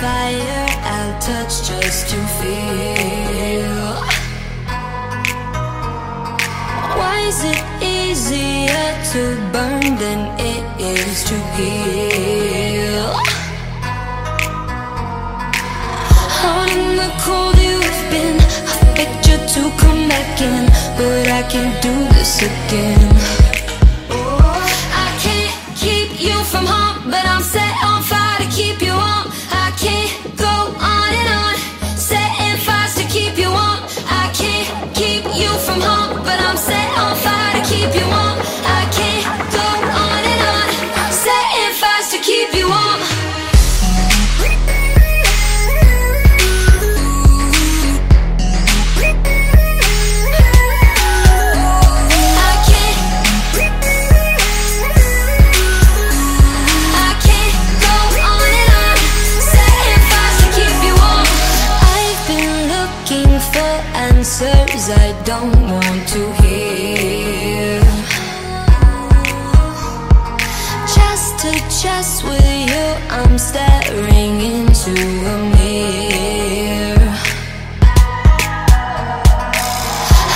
fire I'll touch just to feel. Why is it easier to burn than it is to heal? Out in the cold you've been, I you to come back in, but I can't do this again. Answers I don't want to hear. Chest to chest with you, I'm staring into a mirror.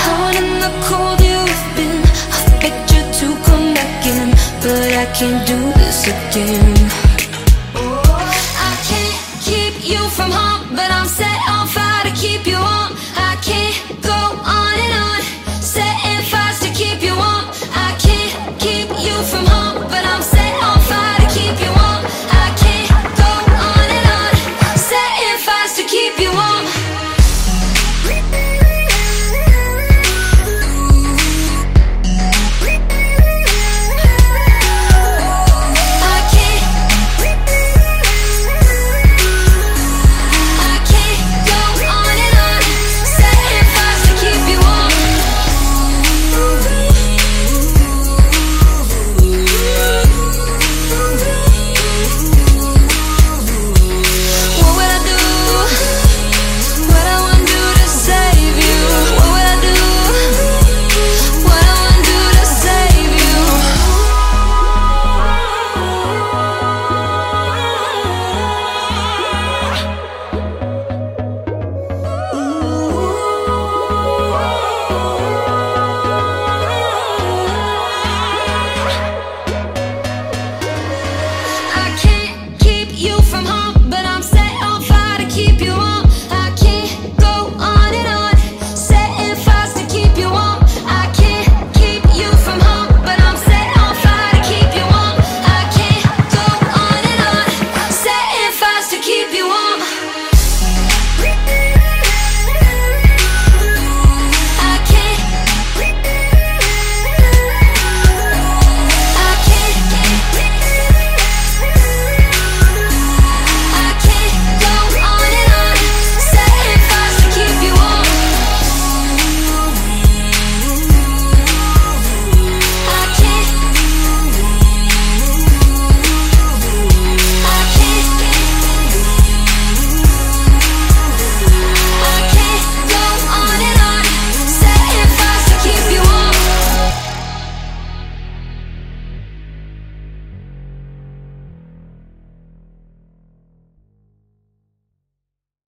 Out in the cold you've been, I begged you to come back in, but I can't do this again.